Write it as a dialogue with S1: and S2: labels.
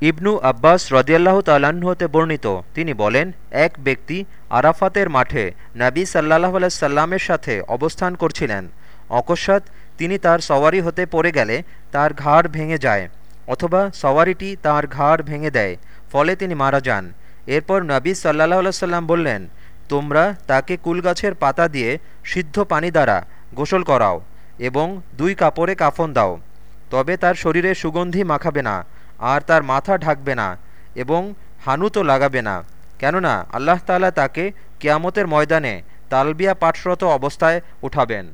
S1: ইবনু আব্বাস রদিয়াল্লাহ হতে বর্ণিত। তিনি বলেন, এক ব্যক্তি আরাফাতের মাঠে নাবী সাল্লাহ সাল্লামের সাথে অবস্থান করছিলেন। অকস্মাৎ তিনি তার সওয়ারি হতে পড়ে গেলে তার ঘাড় ভেঙে যায়, অথবা সওয়ারিটি তার ঘাড় ভেঙে দেয়, ফলে তিনি মারা যান। এরপর নবী সাল্লাহ সাল্লাম বললেন, তোমরা তাকে কুলগাছের পাতা দিয়ে সিদ্ধ পানি দ্বারা গোসল করাও এবং দুই কাপড়ে কাফন দাও, তবে তার শরীরে সুগন্ধি মাখাবে না। আর তার মাথা ঢাকবে না এবং হানুতও লাগাবে না। কেননা আল্লাহ তালা তাকে কেয়ামতের ময়দানে তালবিয়া পাঠরত অবস্থায় উঠাবেন।